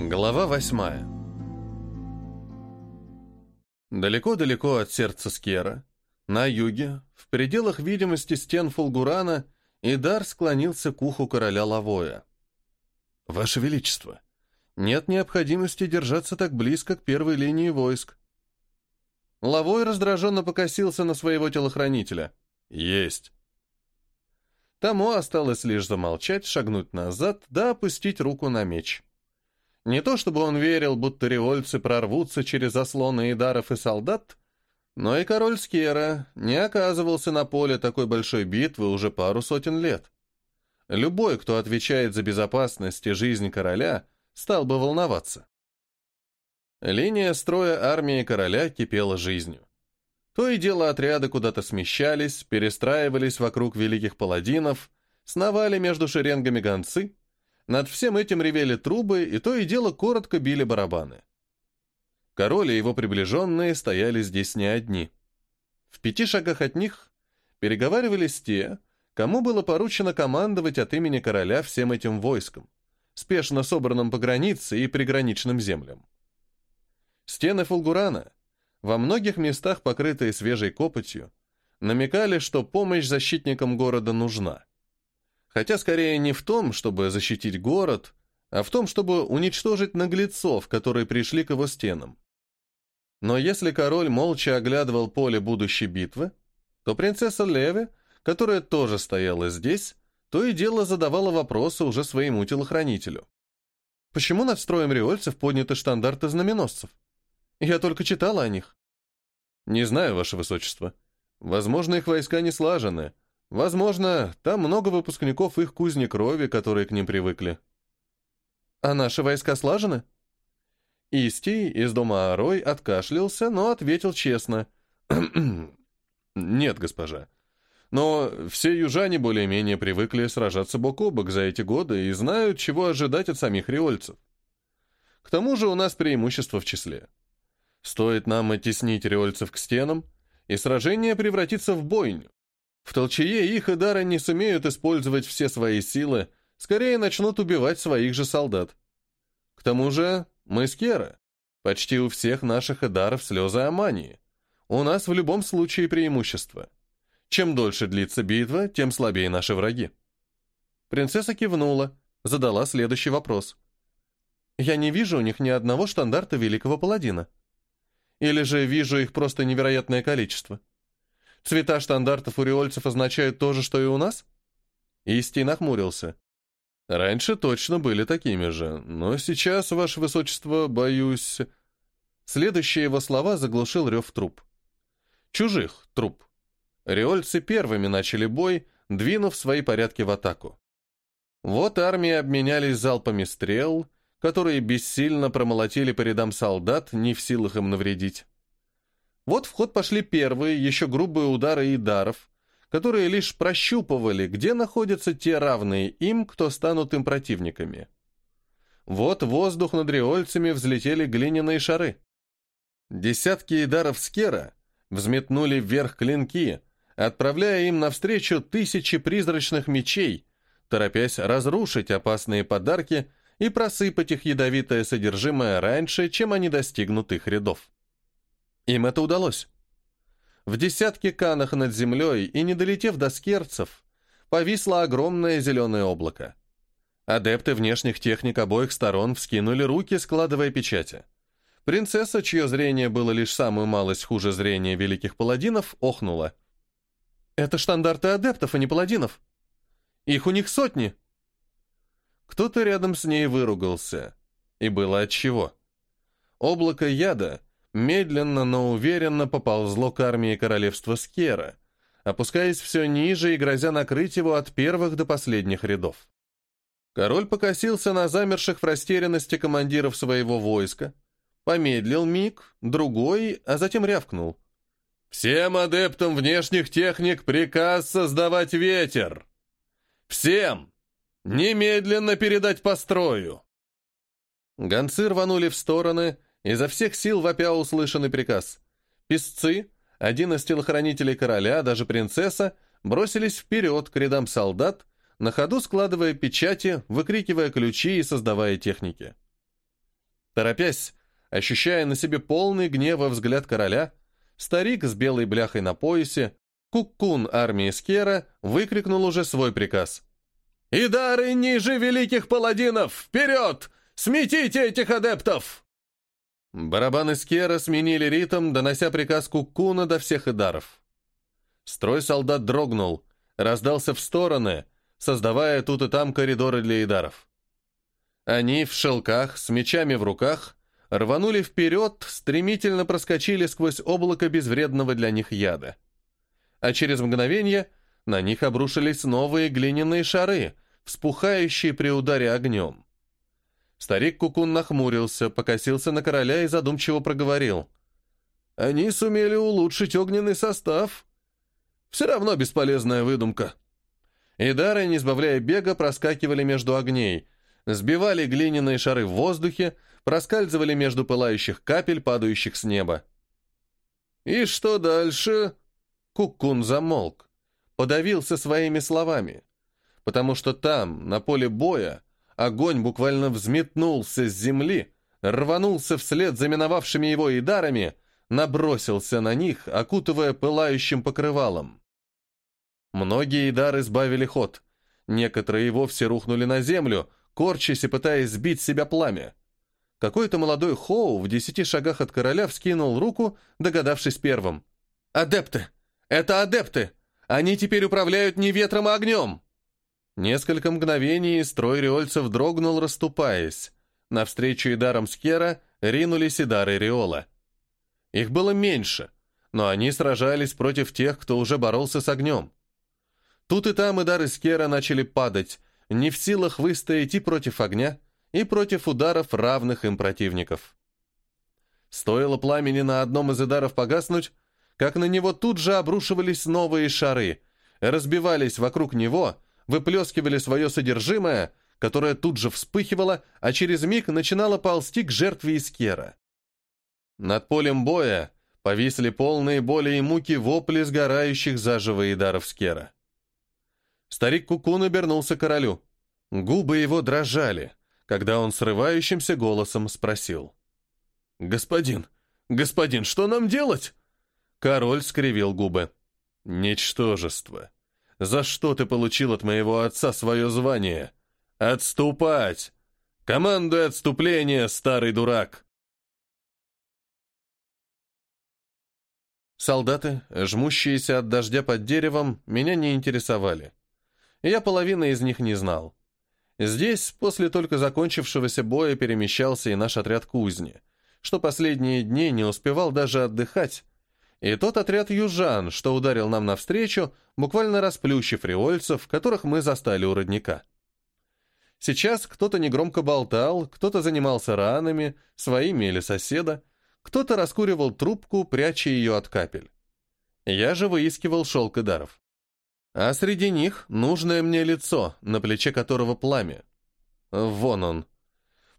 Глава восьмая Далеко-далеко от сердца Скера, на юге, в пределах видимости стен Фулгурана, Идар склонился к уху короля Лавоя. «Ваше Величество, нет необходимости держаться так близко к первой линии войск». Лавой раздраженно покосился на своего телохранителя. «Есть». Тому осталось лишь замолчать, шагнуть назад, да опустить руку на меч. Не то чтобы он верил, будто револьцы прорвутся через заслоны идаров и солдат, но и король Скера не оказывался на поле такой большой битвы уже пару сотен лет. Любой, кто отвечает за безопасность и жизнь короля, стал бы волноваться. Линия строя армии короля кипела жизнью. То и дело отряды куда-то смещались, перестраивались вокруг великих паладинов, сновали между шеренгами гонцы, над всем этим ревели трубы, и то и дело коротко били барабаны. Король и его приближенные стояли здесь не одни. В пяти шагах от них переговаривались те, кому было поручено командовать от имени короля всем этим войском, спешно собранным по границе и приграничным землям. Стены Фулгурана — во многих местах покрытые свежей копотью, намекали, что помощь защитникам города нужна. Хотя скорее не в том, чтобы защитить город, а в том, чтобы уничтожить наглецов, которые пришли к его стенам. Но если король молча оглядывал поле будущей битвы, то принцесса Леви, которая тоже стояла здесь, то и дело задавала вопросы уже своему телохранителю. Почему над строем риольцев подняты штандарты знаменосцев? Я только читала о них. Не знаю, ваше высочество. Возможно, их войска не слажены. Возможно, там много выпускников их кузни крови, которые к ним привыкли. А наши войска слажены? Истий из дома Арой откашлялся, но ответил честно. «Нет, госпожа. Но все южане более-менее привыкли сражаться бок о бок за эти годы и знают, чего ожидать от самих риольцев. К тому же у нас преимущество в числе. Стоит нам оттеснить риольцев к стенам, и сражение превратится в бойню. В толчее их и дара не сумеют использовать все свои силы, скорее начнут убивать своих же солдат. К тому же мы с Кера. Почти у всех наших эдаров слезы Амании. У нас в любом случае преимущество. Чем дольше длится битва, тем слабее наши враги. Принцесса кивнула, задала следующий вопрос. «Я не вижу у них ни одного штандарта Великого Паладина». Или же вижу их просто невероятное количество? Цвета штандартов у риольцев означают то же, что и у нас? Истий нахмурился. Раньше точно были такими же, но сейчас, ваше высочество, боюсь... Следующие его слова заглушил рев труп. Чужих труп. Риольцы первыми начали бой, двинув свои порядки в атаку. Вот армии обменялись залпами стрел, которые бессильно промолотили по рядам солдат, не в силах им навредить. Вот в ход пошли первые, еще грубые удары идаров, которые лишь прощупывали, где находятся те равные им, кто станут им противниками. Вот воздух над риольцами взлетели глиняные шары. Десятки идаров скера взметнули вверх клинки, отправляя им навстречу тысячи призрачных мечей, торопясь разрушить опасные подарки и просыпать их ядовитое содержимое раньше, чем они достигнут их рядов. Им это удалось. В десятке канах над землей и не долетев до скерцев, повисло огромное зеленое облако. Адепты внешних техник обоих сторон вскинули руки, складывая печати. Принцесса, чье зрение было лишь самую малость хуже зрения великих паладинов, охнула. «Это штандарты адептов, а не паладинов. Их у них сотни!» Кто-то рядом с ней выругался. И было отчего. Облако яда медленно, но уверенно поползло к армии королевства Скера, опускаясь все ниже и грозя накрыть его от первых до последних рядов. Король покосился на замерших в растерянности командиров своего войска, помедлил миг, другой, а затем рявкнул. «Всем адептам внешних техник приказ создавать ветер! Всем!» «Немедленно передать построю!» Гонцы рванули в стороны, изо всех сил вопя услышанный приказ. Песцы, один из телохранителей короля, даже принцесса, бросились вперед к рядам солдат, на ходу складывая печати, выкрикивая ключи и создавая техники. Торопясь, ощущая на себе полный гнева взгляд короля, старик с белой бляхой на поясе, куккун армии Скера, выкрикнул уже свой приказ. «И дары ниже великих паладинов! Вперед! Сметите этих адептов!» Барабаны Скера сменили ритм, донося приказ Куккуна до всех идаров. Строй солдат дрогнул, раздался в стороны, создавая тут и там коридоры для идаров. Они в шелках, с мечами в руках, рванули вперед, стремительно проскочили сквозь облако безвредного для них яда. А через мгновение на них обрушились новые глиняные шары, вспухающие при ударе огнем. Старик Кукун нахмурился, покосился на короля и задумчиво проговорил. «Они сумели улучшить огненный состав. Все равно бесполезная выдумка». И дары, не сбавляя бега, проскакивали между огней, сбивали глиняные шары в воздухе, проскальзывали между пылающих капель, падающих с неба. «И что дальше?» Кукун замолк, подавился своими словами, потому что там, на поле боя, огонь буквально взметнулся с земли, рванулся вслед за миновавшими его идарами, набросился на них, окутывая пылающим покрывалом. Многие идары сбавили ход, некоторые и вовсе рухнули на землю, корчась и пытаясь сбить себя пламя. Какой-то молодой Хоу в десяти шагах от короля вскинул руку, догадавшись первым. «Адепты! Это адепты! Они теперь управляют не ветром, а огнем!» Несколько мгновений строй риольцев дрогнул, расступаясь. Навстречу Идарам Скера ринулись Идары Риола. Их было меньше, но они сражались против тех, кто уже боролся с огнем. Тут и там Идары Скера начали падать, не в силах выстоять и против огня, и против ударов равных им противников. Стоило пламени на одном из Идаров погаснуть, как на него тут же обрушивались новые шары, разбивались вокруг него — выплескивали свое содержимое, которое тут же вспыхивало, а через миг начинало ползти к жертве Искера. Над полем боя повисли полные боли и муки вопли сгорающих заживо идаров Скера. Старик Кукун обернулся королю. Губы его дрожали, когда он срывающимся голосом спросил. «Господин, господин, что нам делать?» Король скривил губы. «Ничтожество. За что ты получил от моего отца свое звание? Отступать! Командуй отступление, старый дурак!» Солдаты, жмущиеся от дождя под деревом, меня не интересовали. Я половины из них не знал. Здесь, после только закончившегося боя, перемещался и наш отряд кузни, что последние дни не успевал даже отдыхать, и тот отряд южан, что ударил нам навстречу, буквально расплющив риольцев, которых мы застали у родника. Сейчас кто-то негромко болтал, кто-то занимался ранами, своими или соседа, кто-то раскуривал трубку, пряча ее от капель. Я же выискивал шелк и даров. А среди них нужное мне лицо, на плече которого пламя. Вон он.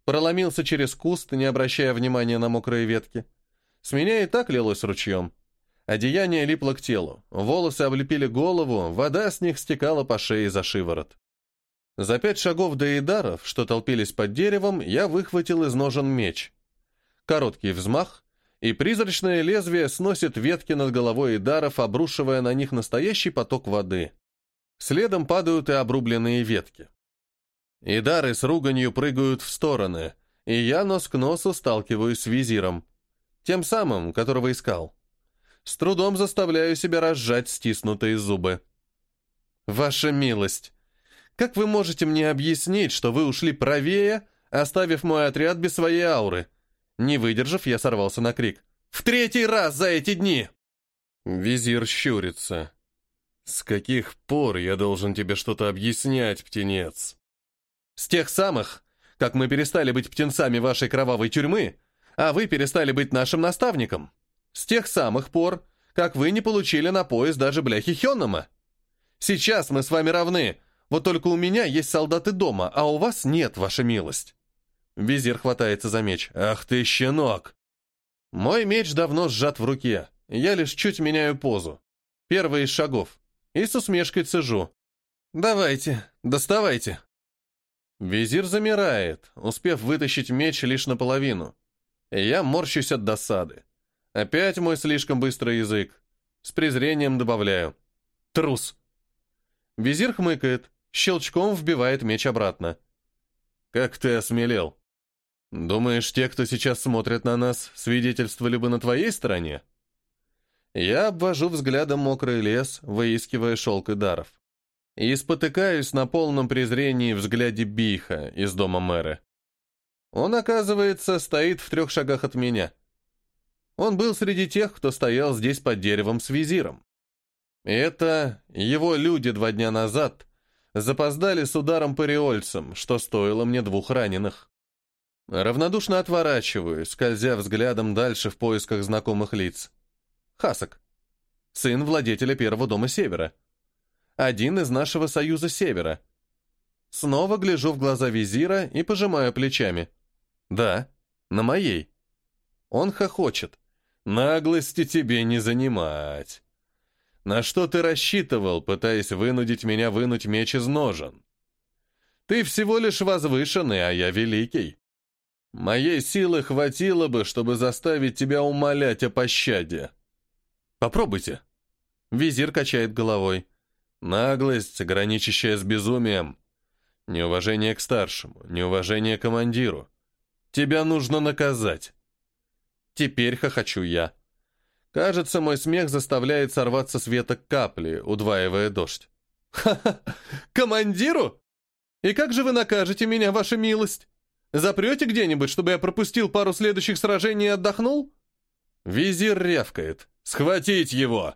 Проломился через куст, не обращая внимания на мокрые ветки. С меня и так лилось ручьем. Одеяние липло к телу, волосы облепили голову, вода с них стекала по шее за шиворот. За пять шагов до идаров, что толпились под деревом, я выхватил из ножен меч. Короткий взмах, и призрачное лезвие сносит ветки над головой идаров, обрушивая на них настоящий поток воды. Следом падают и обрубленные ветки. Идары с руганью прыгают в стороны, и я нос к носу сталкиваюсь с визиром. Тем самым, которого искал. С трудом заставляю себя разжать стиснутые зубы. «Ваша милость, как вы можете мне объяснить, что вы ушли правее, оставив мой отряд без своей ауры?» Не выдержав, я сорвался на крик. «В третий раз за эти дни!» Визир щурится. «С каких пор я должен тебе что-то объяснять, птенец?» «С тех самых, как мы перестали быть птенцами вашей кровавой тюрьмы, а вы перестали быть нашим наставником. С тех самых пор, как вы не получили на пояс даже бляхи Хённема. Сейчас мы с вами равны, вот только у меня есть солдаты дома, а у вас нет, ваша милость». Визир хватается за меч. «Ах ты, щенок!» Мой меч давно сжат в руке. Я лишь чуть меняю позу. Первый из шагов. И с усмешкой цежу. «Давайте, доставайте». Визир замирает, успев вытащить меч лишь наполовину. Я морщусь от досады. Опять мой слишком быстрый язык. С презрением добавляю. Трус. Визир хмыкает, щелчком вбивает меч обратно. «Как ты осмелел? Думаешь, те, кто сейчас смотрят на нас, свидетельствовали бы на твоей стороне?» Я обвожу взглядом мокрый лес, выискивая шелк и даров. И спотыкаюсь на полном презрении взгляде Биха из дома мэра. Он, оказывается, стоит в трех шагах от меня. Он был среди тех, кто стоял здесь под деревом с визиром. И это его люди два дня назад запоздали с ударом по риольцам, что стоило мне двух раненых. Равнодушно отворачиваюсь, скользя взглядом дальше в поисках знакомых лиц. Хасок. Сын владетеля первого дома Севера. Один из нашего союза Севера. Снова гляжу в глаза визира и пожимаю плечами. Да, на моей. Он хохочет. Наглости тебе не занимать. На что ты рассчитывал, пытаясь вынудить меня вынуть меч из ножен? Ты всего лишь возвышенный, а я великий. Моей силы хватило бы, чтобы заставить тебя умолять о пощаде. Попробуйте. Визир качает головой. Наглость, граничащая с безумием. Неуважение к старшему, неуважение к командиру. Тебя нужно наказать. Теперь хохочу я. Кажется, мой смех заставляет сорваться с веток капли, удваивая дождь. «Ха-ха! Командиру? И как же вы накажете меня, ваша милость? Запрете где-нибудь, чтобы я пропустил пару следующих сражений и отдохнул?» Визир рявкает. «Схватить его!»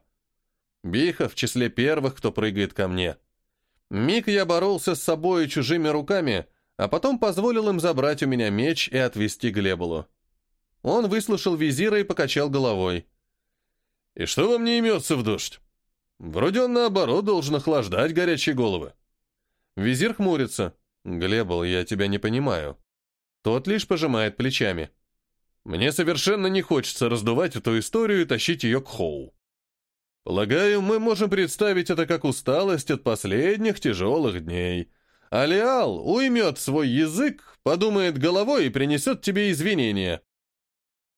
Биха в числе первых, кто прыгает ко мне. Миг я боролся с собой и чужими руками, а потом позволил им забрать у меня меч и отвести к. Он выслушал визира и покачал головой. «И что вам не имется в дождь? Вроде он, наоборот, должен охлаждать горячие головы». Визир хмурится. «Глебул, я тебя не понимаю». Тот лишь пожимает плечами. Мне совершенно не хочется раздувать эту историю и тащить ее к Хоу. Полагаю, мы можем представить это как усталость от последних тяжелых дней. Алиал уймет свой язык, подумает головой и принесет тебе извинения.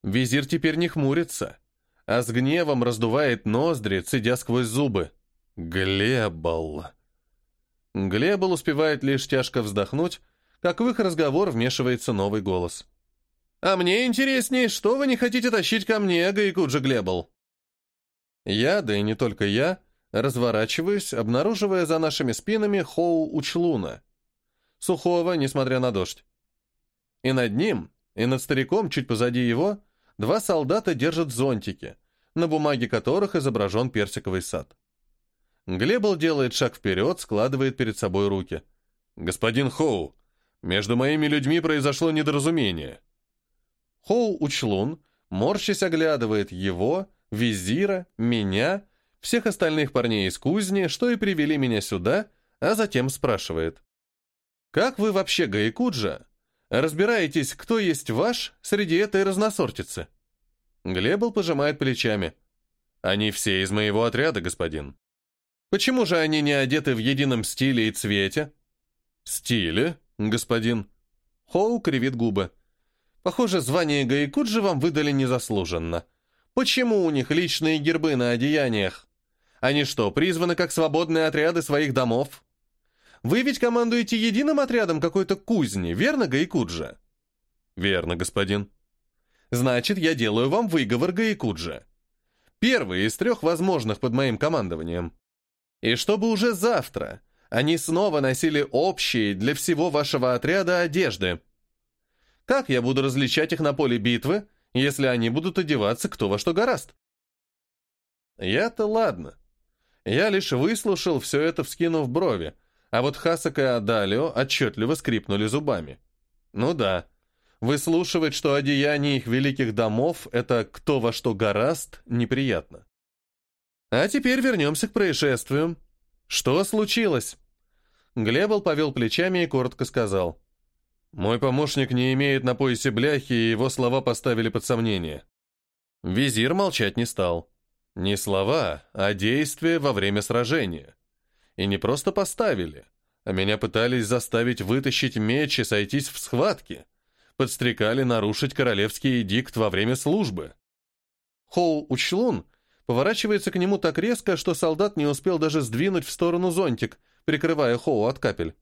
Визир теперь не хмурится, а с гневом раздувает ноздри, цедя сквозь зубы. Глебал. Глебал успевает лишь тяжко вздохнуть, как в их разговор вмешивается новый голос. А мне интереснее, что вы не хотите тащить ко мне, Гайкуджи Глебл?» Я, да и не только я, разворачиваюсь, обнаруживая за нашими спинами Хоу Учлуна. Сухого, несмотря на дождь. И над ним, и над стариком, чуть позади его, два солдата держат зонтики, на бумаге которых изображен персиковый сад. Глебл делает шаг вперед, складывает перед собой руки. «Господин Хоу, между моими людьми произошло недоразумение. Хоу Учлун, морщись, оглядывает его, визира, меня, всех остальных парней из кузни, что и привели меня сюда, а затем спрашивает. «Как вы вообще, Гаикуджа, разбираетесь, кто есть ваш среди этой разносортицы?» Глебл пожимает плечами. «Они все из моего отряда, господин». «Почему же они не одеты в едином стиле и цвете?» «Стиле, господин». Хоу кривит губы. Похоже, звание Гаикуджи вам выдали незаслуженно. Почему у них личные гербы на одеяниях? Они что, призваны как свободные отряды своих домов? Вы ведь командуете единым отрядом какой-то кузни, верно, Гаикуджа? Верно, господин. Значит, я делаю вам выговор Гаикуджа. Первый из трех возможных под моим командованием. И чтобы уже завтра они снова носили общие для всего вашего отряда одежды – как я буду различать их на поле битвы, если они будут одеваться кто во что гораст? Я-то ладно. Я лишь выслушал все это, вскинув брови, а вот Хасак и Адалио отчетливо скрипнули зубами. Ну да, выслушивать, что одеяние их великих домов — это кто во что гораст, неприятно. А теперь вернемся к происшествию. Что случилось? Глебл повел плечами и коротко сказал. Мой помощник не имеет на поясе бляхи, и его слова поставили под сомнение. Визир молчать не стал. Не слова, а действия во время сражения. И не просто поставили, А меня пытались заставить вытащить меч и сойтись в схватке. Подстрекали нарушить королевский эдикт во время службы. Хоу Учлун поворачивается к нему так резко, что солдат не успел даже сдвинуть в сторону зонтик, прикрывая Хоу от капель.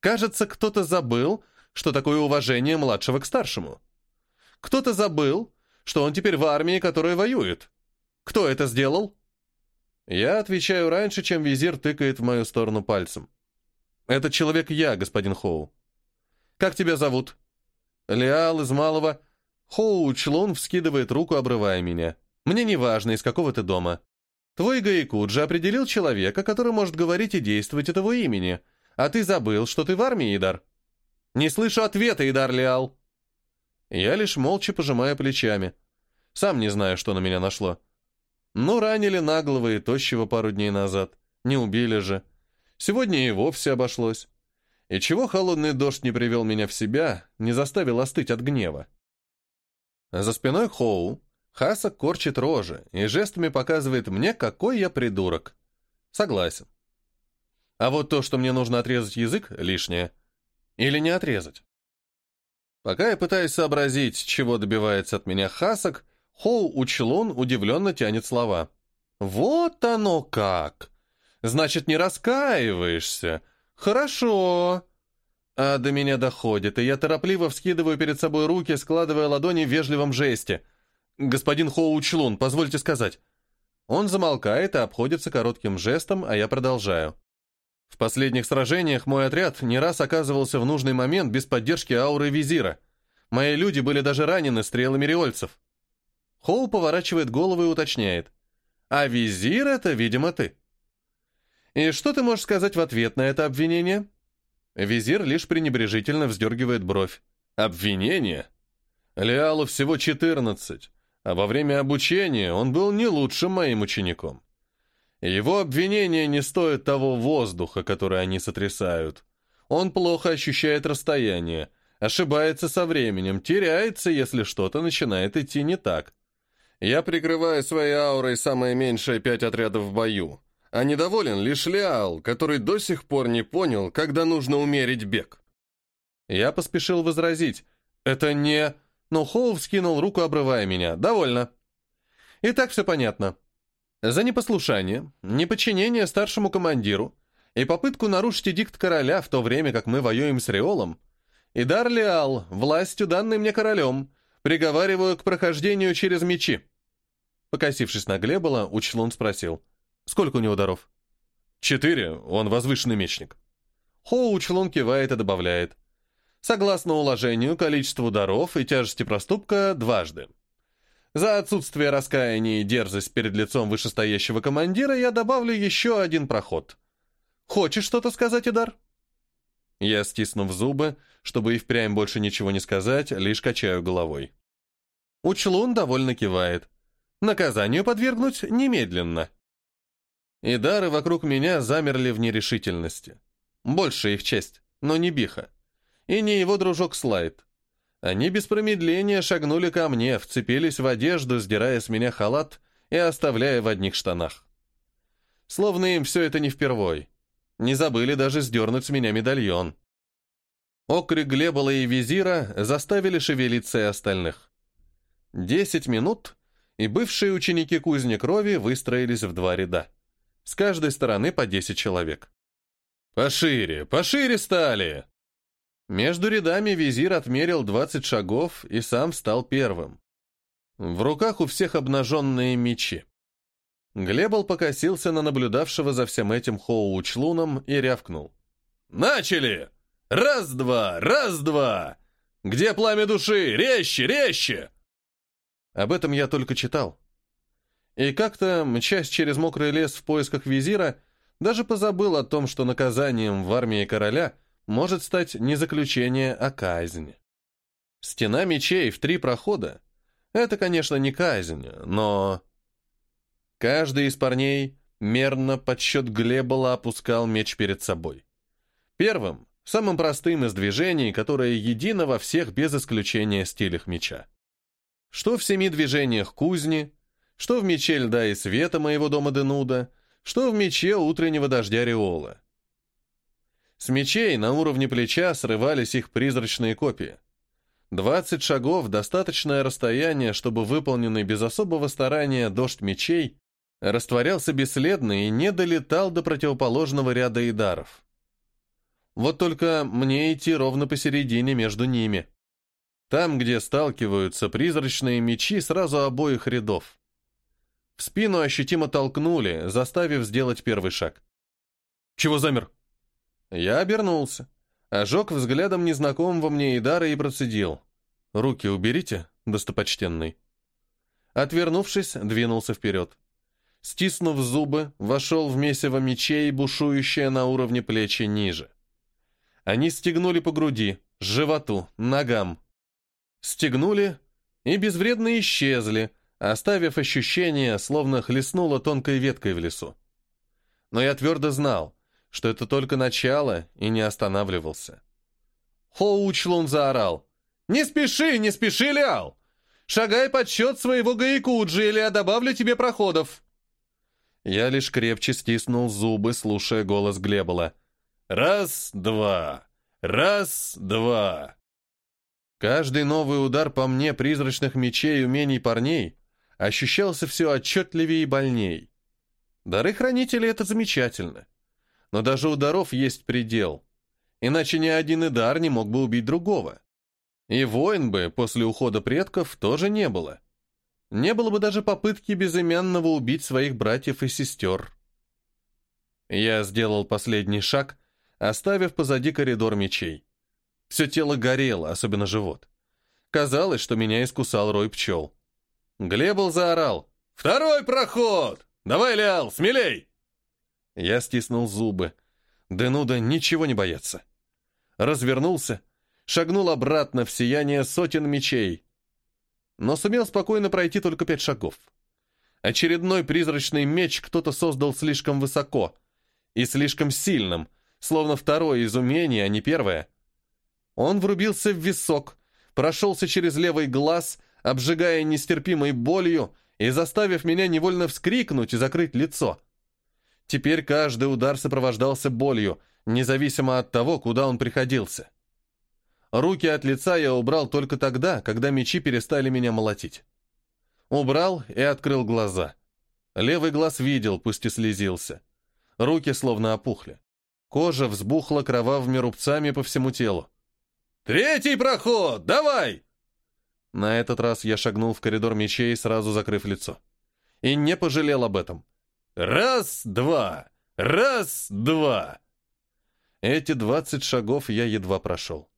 Кажется, кто-то забыл, что такое уважение младшего к старшему. Кто-то забыл, что он теперь в армии, которая воюет. Кто это сделал? Я отвечаю раньше, чем визир тыкает в мою сторону пальцем. «Этот человек я, господин Хоу». «Как тебя зовут?» «Леал из Малого». Хоу Члун вскидывает руку, обрывая меня. «Мне не важно, из какого ты дома. Твой Гаикуджи определил человека, который может говорить и действовать от его имени, а ты забыл, что ты в армии, Идар». «Не слышу ответа, Идар Леал». Я лишь молча пожимаю плечами. Сам не знаю, что на меня нашло. Ну, ранили наглого и тощего пару дней назад. Не убили же. Сегодня и вовсе обошлось. И чего холодный дождь не привел меня в себя, не заставил остыть от гнева? За спиной Хоу Хаса корчит рожи и жестами показывает мне, какой я придурок. Согласен. А вот то, что мне нужно отрезать язык, лишнее. Или не отрезать. Пока я пытаюсь сообразить, чего добивается от меня Хасак, Хоу Учлун удивленно тянет слова. «Вот оно как! Значит, не раскаиваешься? Хорошо!» А до меня доходит, и я торопливо вскидываю перед собой руки, складывая ладони в вежливом жесте. «Господин Хоу Учлун, позвольте сказать». Он замолкает и обходится коротким жестом, а я продолжаю. В последних сражениях мой отряд не раз оказывался в нужный момент без поддержки ауры визира. Мои люди были даже ранены стрелами риольцев. Хоу поворачивает голову и уточняет. «А визир — это, видимо, ты». «И что ты можешь сказать в ответ на это обвинение?» Визир лишь пренебрежительно вздергивает бровь. «Обвинение?» Леалу всего 14, а во время обучения он был не лучшим моим учеником. Его обвинения не стоят того воздуха, который они сотрясают. Он плохо ощущает расстояние, ошибается со временем, теряется, если что-то начинает идти не так. Я прикрываю своей аурой самое меньшее пять отрядов в бою, а недоволен лишь Леал, который до сих пор не понял, когда нужно умерить бег. Я поспешил возразить. «Это не...» Но Хоу вскинул руку, обрывая меня. «Довольно». И так все понятно. За непослушание, неподчинение старшему командиру и попытку нарушить эдикт короля в то время, как мы воюем с Риолом, и дар Леал, властью, данной мне королем, приговариваю к прохождению через мечи. Покосившись на Глебола, Учлун спросил, сколько у него даров? Четыре, он возвышенный мечник. Хоу Учлун кивает и добавляет, согласно уложению, количеству даров и тяжести проступка дважды. За отсутствие раскаяния и дерзость перед лицом вышестоящего командира я добавлю еще один проход. Хочешь что-то сказать, Идар? Я, стиснув зубы, чтобы и впрямь больше ничего не сказать, лишь качаю головой. Учлун довольно кивает. Наказанию подвергнуть немедленно. Идары вокруг меня замерли в нерешительности. Больше их честь, но не Биха. И не его дружок Слайд. Они без промедления шагнули ко мне, вцепились в одежду, сдирая с меня халат и оставляя в одних штанах. Словно им все это не впервой. Не забыли даже сдернуть с меня медальон. Окрик Глебола и Визира заставили шевелиться и остальных. Десять минут, и бывшие ученики кузни крови выстроились в два ряда. С каждой стороны по десять человек. «Пошире, пошире стали!» Между рядами визир отмерил 20 шагов и сам стал первым. В руках у всех обнаженные мечи. Глебл покосился на наблюдавшего за всем этим Хоу Учлуном и рявкнул. «Начали! Раз-два! Раз-два! Где пламя души? Резче! Резче!» Об этом я только читал. И как-то, мчась через мокрый лес в поисках визира, даже позабыл о том, что наказанием в армии короля — может стать не заключение, а казнь. Стена мечей в три прохода — это, конечно, не казнь, но... Каждый из парней мерно под счет Глебола опускал меч перед собой. Первым, самым простым из движений, которое едино во всех без исключения стилях меча. Что в семи движениях кузни, что в мече льда и света моего дома Денуда, что в мече утреннего дождя Риола. С мечей на уровне плеча срывались их призрачные копии. Двадцать шагов — достаточное расстояние, чтобы выполненный без особого старания дождь мечей растворялся бесследно и не долетал до противоположного ряда идаров. Вот только мне идти ровно посередине между ними. Там, где сталкиваются призрачные мечи сразу обоих рядов. В спину ощутимо толкнули, заставив сделать первый шаг. «Чего замер?» Я обернулся. Ожег взглядом незнакомого мне Идара и процедил. «Руки уберите, достопочтенный». Отвернувшись, двинулся вперед. Стиснув зубы, вошел в месиво мечей, бушующее на уровне плечи ниже. Они стегнули по груди, животу, ногам. Стегнули и безвредно исчезли, оставив ощущение, словно хлестнуло тонкой веткой в лесу. Но я твердо знал, что это только начало, и не останавливался. Хоучлун заорал. «Не спеши, не спеши, Лиал! Шагай под счет своего Гаякуджи, или я добавлю тебе проходов!» Я лишь крепче стиснул зубы, слушая голос Глебола. «Раз, два! Раз, два!» Каждый новый удар по мне призрачных мечей и умений парней ощущался все отчетливее и больней. Дары хранителей — это замечательно. Но даже у даров есть предел. Иначе ни один идар не мог бы убить другого. И воин бы после ухода предков тоже не было. Не было бы даже попытки безымянного убить своих братьев и сестер. Я сделал последний шаг, оставив позади коридор мечей. Все тело горело, особенно живот. Казалось, что меня искусал рой пчел. Глебл заорал. «Второй проход! Давай, Лиал, смелей!» Я стиснул зубы. Денуда ничего не боится. Развернулся, шагнул обратно в сияние сотен мечей. Но сумел спокойно пройти только пять шагов. Очередной призрачный меч кто-то создал слишком высоко и слишком сильным, словно второе из умений, а не первое — он врубился в висок, прошелся через левый глаз, обжигая нестерпимой болью и заставив меня невольно вскрикнуть и закрыть лицо. Теперь каждый удар сопровождался болью, независимо от того, куда он приходился. Руки от лица я убрал только тогда, когда мечи перестали меня молотить. Убрал и открыл глаза. Левый глаз видел, пусть и слезился. Руки словно опухли. Кожа взбухла кровавыми рубцами по всему телу. «Третий проход! Давай!» На этот раз я шагнул в коридор мечей, сразу закрыв лицо. И не пожалел об этом. «Раз, два! Раз, два!» Эти двадцать шагов я едва прошел.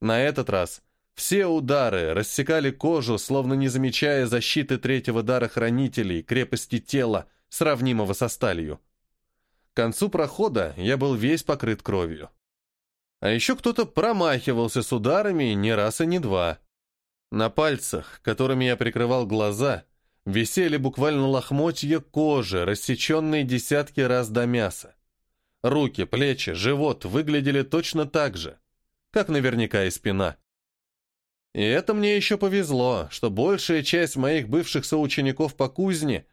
На этот раз все удары рассекали кожу, словно не замечая защиты третьего дара хранителей, крепости тела, сравнимого со сталью. К концу прохода я был весь покрыт кровью. А еще кто-то промахивался с ударами не раз и не два. На пальцах, которыми я прикрывал глаза, висели буквально лохмотья кожи, рассеченные десятки раз до мяса. Руки, плечи, живот выглядели точно так же, как наверняка и спина. И это мне еще повезло, что большая часть моих бывших соучеников по кузне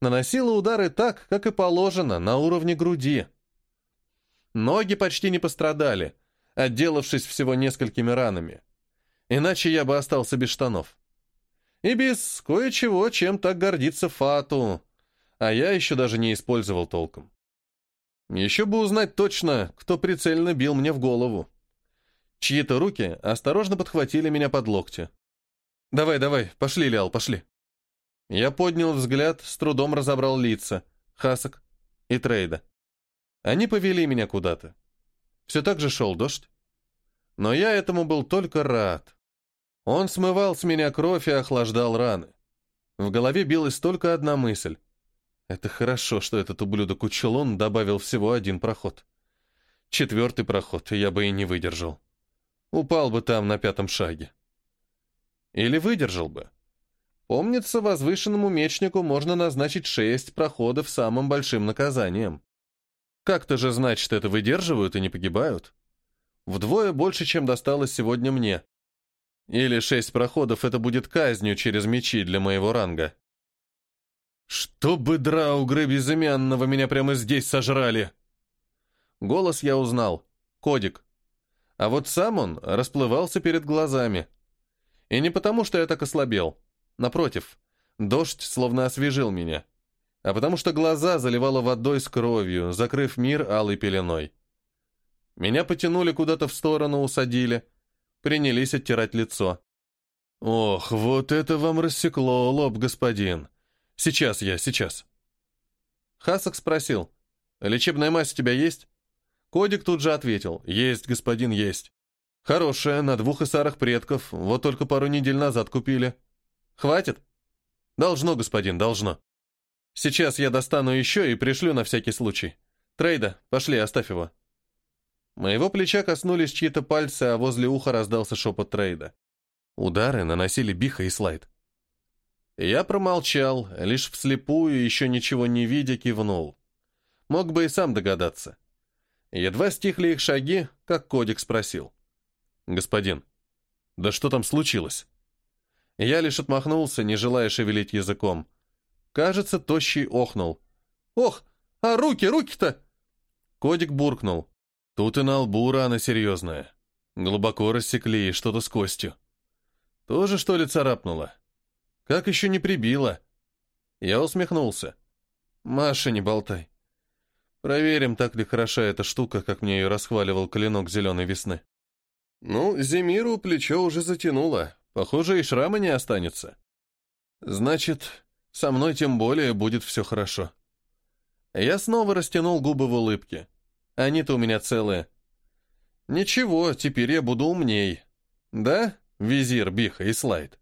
наносила удары так, как и положено, на уровне груди. Ноги почти не пострадали, отделавшись всего несколькими ранами. Иначе я бы остался без штанов. И без кое-чего, чем так гордится Фату, а я еще даже не использовал толком. Еще бы узнать точно, кто прицельно бил мне в голову. Чьи-то руки осторожно подхватили меня под локти. «Давай, давай, пошли, Лял, пошли». Я поднял взгляд, с трудом разобрал лица, Хасок и Трейда. Они повели меня куда-то. Все так же шел дождь. Но я этому был только рад. Он смывал с меня кровь и охлаждал раны. В голове билась только одна мысль. Это хорошо, что этот ублюдок Учелон добавил всего один проход. Четвертый проход я бы и не выдержал. Упал бы там на пятом шаге. Или выдержал бы. Помнится, возвышенному мечнику можно назначить шесть проходов самым большим наказанием. Как-то же, значит, это выдерживают и не погибают. Вдвое больше, чем досталось сегодня мне. Или шесть проходов — это будет казнью через мечи для моего ранга. «Чтобы драугры безымянного меня прямо здесь сожрали!» Голос я узнал. Кодик. А вот сам он расплывался перед глазами. И не потому, что я так ослабел. Напротив, дождь словно освежил меня. А потому что глаза заливало водой с кровью, закрыв мир алой пеленой. Меня потянули куда-то в сторону, усадили. Принялись оттирать лицо. «Ох, вот это вам рассекло лоб, господин. Сейчас я, сейчас». Хасок спросил, «Лечебная мазь у тебя есть?» Кодик тут же ответил, «Есть, господин, есть». «Хорошая, на двух эсарах предков, вот только пару недель назад купили». «Хватит?» «Должно, господин, должно». «Сейчас я достану еще и пришлю на всякий случай. Трейда, пошли, оставь его». Моего плеча коснулись чьи-то пальцы, а возле уха раздался шепот Трейда. Удары наносили Биха и Слайд. Я промолчал, лишь вслепую, еще ничего не видя, кивнул. Мог бы и сам догадаться. Едва стихли их шаги, как Кодик спросил. «Господин, да что там случилось?» Я лишь отмахнулся, не желая шевелить языком. Кажется, тощий охнул. «Ох, а руки, руки-то!» Кодик буркнул. Тут и на лбу рана серьезная. Глубоко рассекли и что-то с костью. Тоже, что ли, царапнула? Как еще не прибила? Я усмехнулся. Маша, не болтай. Проверим, так ли хороша эта штука, как мне ее расхваливал клинок зеленой весны. Ну, Земиру плечо уже затянуло. Похоже, и шрама не останется. Значит, со мной тем более будет все хорошо. Я снова растянул губы в улыбке. Они-то у меня целые. Ничего, теперь я буду умней. Да? Визир, Биха и Слайд.